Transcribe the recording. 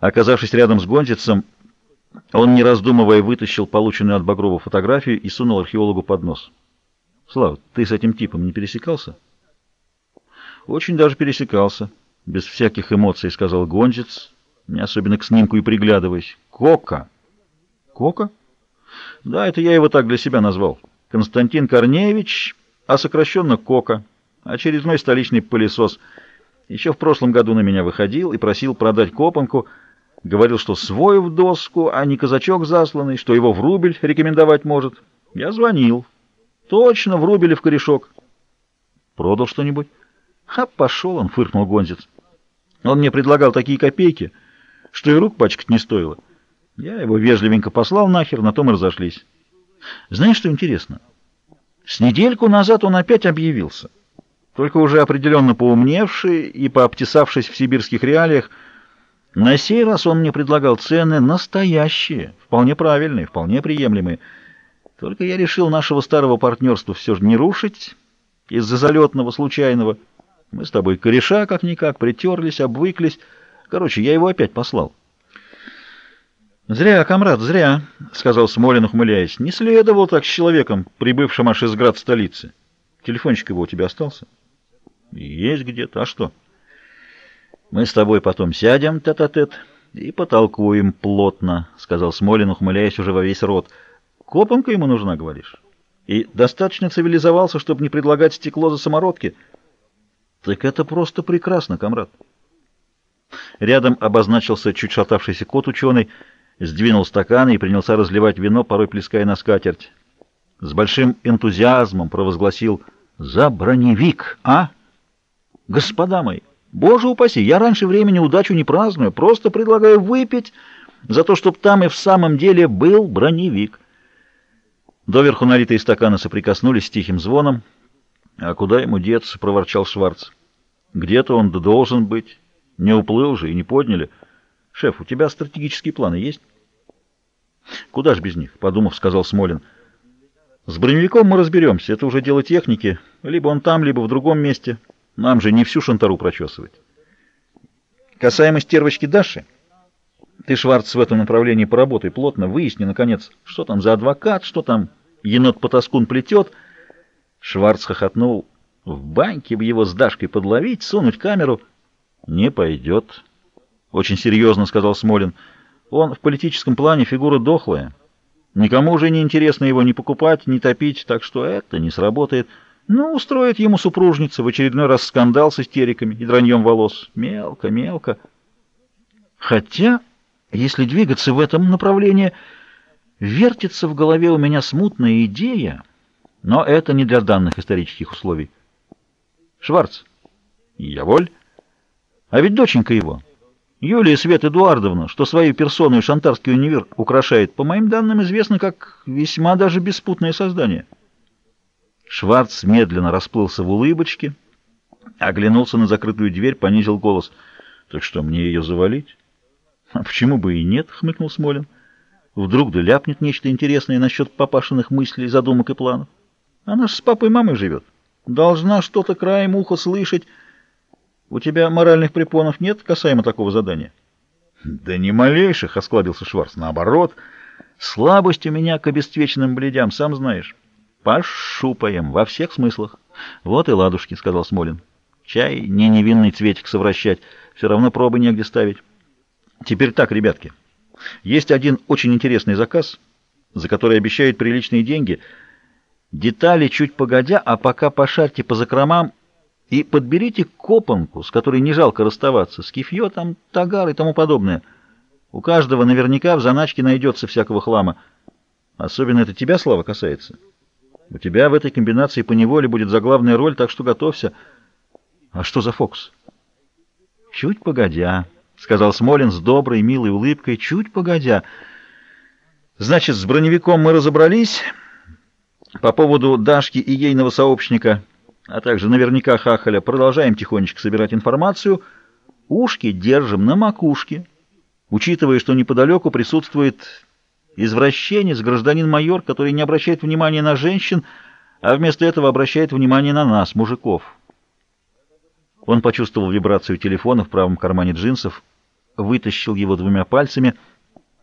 Оказавшись рядом с Гонзицем, он, не раздумывая, вытащил полученную от Багрова фотографию и сунул археологу под нос. «Слава, ты с этим типом не пересекался?» «Очень даже пересекался», — без всяких эмоций сказал Гонзец, не особенно к снимку и приглядываясь. «Кока!» «Кока?» «Да, это я его так для себя назвал. Константин Корнеевич, а сокращенно Кока, очередной столичный пылесос. Еще в прошлом году на меня выходил и просил продать копанку — Говорил, что свой в доску, а не казачок засланный, что его в рубль рекомендовать может. Я звонил. Точно, в рубль в корешок. Продал что-нибудь? А пошел он, фыркнул Гонзец. Он мне предлагал такие копейки, что и рук пачкать не стоило. Я его вежливенько послал нахер, на том и разошлись. Знаешь, что интересно? С недельку назад он опять объявился. Только уже определенно поумневший и пообтесавшись в сибирских реалиях, на сей раз он мне предлагал цены настоящие, вполне правильные, вполне приемлемые. Только я решил нашего старого партнерства все же не рушить из-за залетного, случайного. Мы с тобой кореша как-никак, притерлись, обвыклись. Короче, я его опять послал. «Зря, комрад, зря», — сказал Смолин, ухмыляясь. «Не следовал так с человеком, прибывшим аж из град столицы. Телефончик его у тебя остался?» «Есть где-то. А что?» Мы с тобой потом сядем тет-а-тет -тет и потолкуем плотно, — сказал Смолин, ухмыляясь уже во весь рот. Копанка ему нужна, говоришь? И достаточно цивилизовался, чтобы не предлагать стекло за самородки? Так это просто прекрасно, комрад. Рядом обозначился чуть шатавшийся кот-ученый, сдвинул стаканы и принялся разливать вино, порой плеская на скатерть. С большим энтузиазмом провозгласил «За броневик, а? Господа мои!» Боже упаси, я раньше времени удачу не праздную, просто предлагаю выпить за то, чтобы там и в самом деле был броневик. Доверху налитые стаканы соприкоснулись с тихим звоном. «А куда ему деться?» — проворчал Шварц. «Где-то он должен быть. Не уплыл же и не подняли. Шеф, у тебя стратегические планы есть?» «Куда ж без них?» — подумав, сказал Смолин. «С броневиком мы разберемся. Это уже дело техники. Либо он там, либо в другом месте». Нам же не всю шантару прочесывать. Касаемо стервочки Даши, ты, Шварц, в этом направлении поработай плотно, выясни, наконец, что там за адвокат, что там енот-потаскун плетет. Шварц хохотнул. В баньке бы его с Дашкой подловить, сунуть камеру. Не пойдет. Очень серьезно сказал Смолин. Он в политическом плане фигура дохлая. Никому уже не интересно его ни покупать, ни топить, так что это не сработает. Ну, устроит ему супружница в очередной раз скандал с истериками и драньем волос. Мелко, мелко. Хотя, если двигаться в этом направлении, вертится в голове у меня смутная идея, но это не для данных исторических условий. Шварц. Я воль. А ведь доченька его, Юлия Свет Эдуардовна, что свою персону и Шантарский универ украшает, по моим данным, известно как весьма даже беспутное создание. Шварц медленно расплылся в улыбочке, оглянулся на закрытую дверь, понизил голос. «Так что, мне ее завалить?» «А почему бы и нет?» — хмыкнул Смолин. «Вдруг да ляпнет нечто интересное насчет папашиных мыслей, задумок и планов. Она ж с папой и мамой живет. Должна что-то краем уха слышать. У тебя моральных препонов нет касаемо такого задания?» «Да ни малейших!» — осклабился Шварц. «Наоборот, слабость у меня к обесцвеченным бледям, сам знаешь». Пошупаем во всех смыслах. Вот и ладушки, — сказал Смолин. Чай не невинный цветик совращать, все равно пробы негде ставить. Теперь так, ребятки. Есть один очень интересный заказ, за который обещают приличные деньги. Детали чуть погодя, а пока пошарьте по закромам и подберите копанку, с которой не жалко расставаться, скифье там, тагар и тому подобное. У каждого наверняка в заначке найдется всякого хлама. Особенно это тебя, Слава, касается. У тебя в этой комбинации по неволе будет заглавная роль, так что готовься. А что за фокус? Чуть погодя, — сказал Смолин с доброй, милой улыбкой, — чуть погодя. Значит, с броневиком мы разобрались. По поводу Дашки и ейного сообщника, а также наверняка Хахаля, продолжаем тихонечко собирать информацию. Ушки держим на макушке, учитывая, что неподалеку присутствует Извращенец, гражданин-майор, который не обращает внимания на женщин, а вместо этого обращает внимание на нас, мужиков. Он почувствовал вибрацию телефона в правом кармане джинсов. вытащил его двумя пальцами —